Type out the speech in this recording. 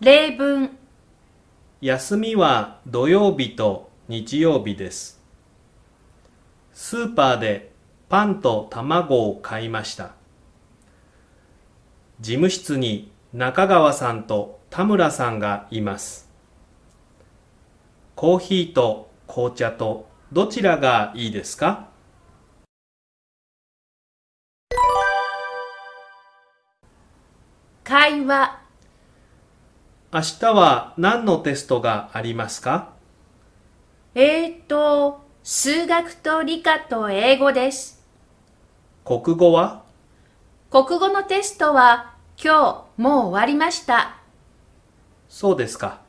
例文休みは土曜日と日曜日です。スーパーでパンと卵を買いました。事務室に中川さんと田村さんがいます。コーヒーと紅茶とどちらがいいですか？会話明日は何のテストがありますか？え、っと、数学と理科と英語です。国語は？国語のテストは今日もう終わりました。そうですか。